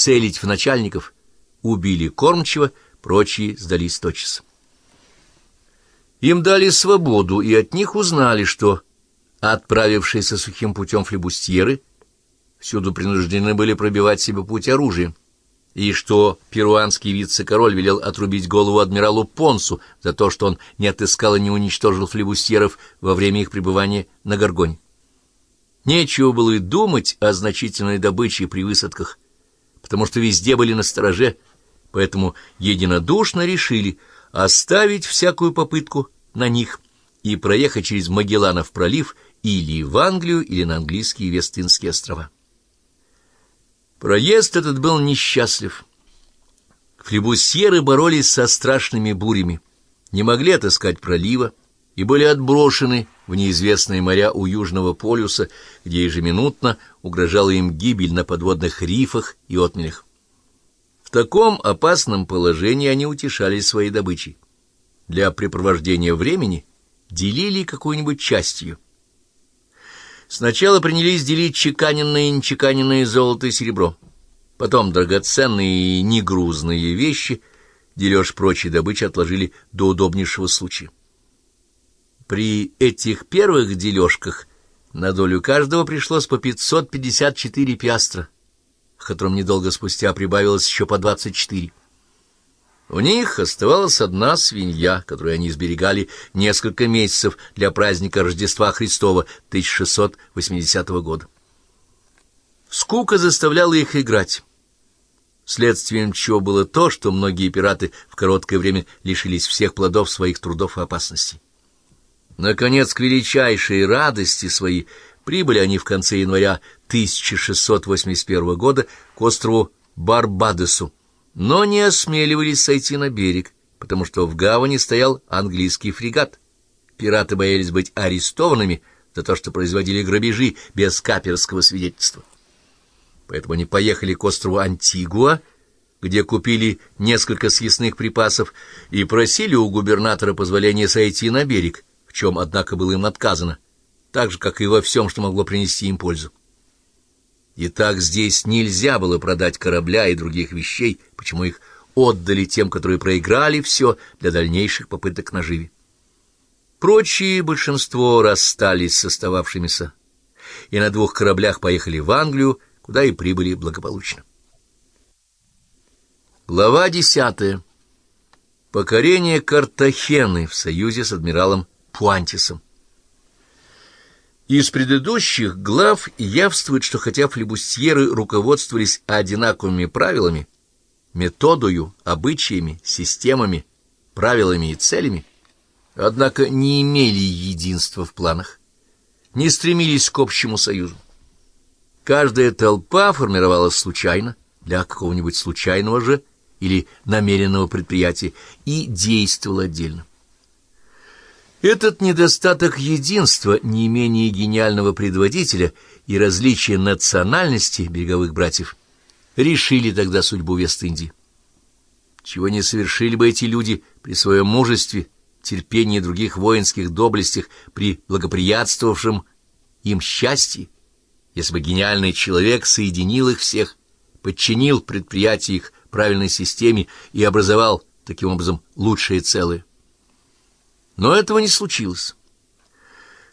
целить в начальников, убили кормчего, прочие сдались тотчас. Им дали свободу, и от них узнали, что отправившиеся сухим путем флебустьеры всюду принуждены были пробивать себе путь оружием, и что перуанский вице-король велел отрубить голову адмиралу Понсу за то, что он не отыскал и не уничтожил флебустьеров во время их пребывания на Горгоне. Нечего было и думать о значительной добыче при высадках, потому что везде были на стороже, поэтому единодушно решили оставить всякую попытку на них и проехать через Магелланов пролив или в Англию, или на английские Вестинские острова. Проезд этот был несчастлив. Флебусьеры боролись со страшными бурями, не могли отыскать пролива и были отброшены в неизвестные моря у Южного полюса, где ежеминутно угрожала им гибель на подводных рифах и отмелях. В таком опасном положении они утешались своей добычей. Для препровождения времени делили какую-нибудь частью — Сначала принялись делить чеканенное и нечеканенное золото и серебро. Потом драгоценные и негрузные вещи, дележ прочей добычи отложили до удобнейшего случая. При этих первых дележках на долю каждого пришлось по 554 пиастра, к которым недолго спустя прибавилось еще по 24. У них оставалась одна свинья, которую они сберегали несколько месяцев для праздника Рождества Христова 1680 года. Скука заставляла их играть. Следствием чего было то, что многие пираты в короткое время лишились всех плодов своих трудов и опасностей. Наконец, к величайшей радости своей прибыли они в конце января 1681 года к острову Барбадесу, но не осмеливались сойти на берег, потому что в гавани стоял английский фрегат. Пираты боялись быть арестованными за то, что производили грабежи без каперского свидетельства. Поэтому они поехали к острову Антигуа, где купили несколько съестных припасов и просили у губернатора позволения сойти на берег, в чем, однако, было им отказано, так же, как и во всем, что могло принести им пользу. И так здесь нельзя было продать корабля и других вещей, почему их отдали тем, которые проиграли все для дальнейших попыток наживе. Прочие большинство расстались с остававшимися, и на двух кораблях поехали в Англию, куда и прибыли благополучно. Глава десятая. Покорение Картахены в союзе с адмиралом Пуантисом. Из предыдущих глав явствует, что хотя флебустьеры руководствовались одинаковыми правилами, методою, обычаями, системами, правилами и целями, однако не имели единства в планах, не стремились к общему союзу. Каждая толпа формировалась случайно, для какого-нибудь случайного же или намеренного предприятия, и действовала отдельно. Этот недостаток единства, не менее гениального предводителя и различия национальности береговых братьев решили тогда судьбу Вест-Индии. Чего не совершили бы эти люди при своем мужестве, терпении других воинских доблестях, при благоприятствовавшем им счастье, если бы гениальный человек соединил их всех, подчинил предприятия их правильной системе и образовал таким образом лучшее целое. Но этого не случилось.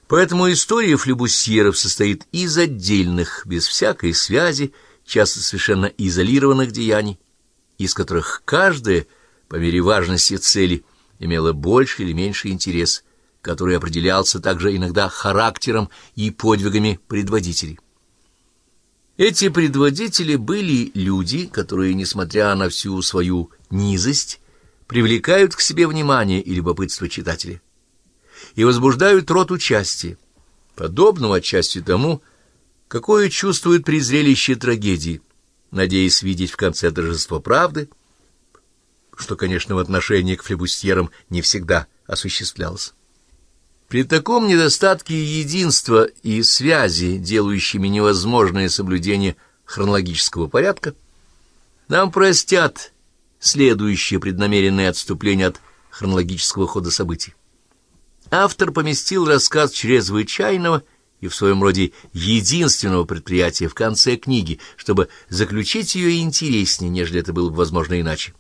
Поэтому история флебусьеров состоит из отдельных, без всякой связи, часто совершенно изолированных деяний, из которых каждая, по мере важности цели, имела больше или меньше интерес, который определялся также иногда характером и подвигами предводителей. Эти предводители были люди, которые, несмотря на всю свою низость, привлекают к себе внимание и любопытство читателя и возбуждают рот участия, подобного отчасти тому, какое чувствует при зрелище трагедии, надеясь видеть в конце торжество правды, что, конечно, в отношении к флебустьерам не всегда осуществлялось. При таком недостатке единства и связи, делающими невозможное соблюдение хронологического порядка, нам простят следующее преднамеренное отступление от хронологического хода событий. Автор поместил рассказ чрезвычайного и в своем роде единственного предприятия в конце книги, чтобы заключить ее интереснее, нежели это было бы возможно иначе.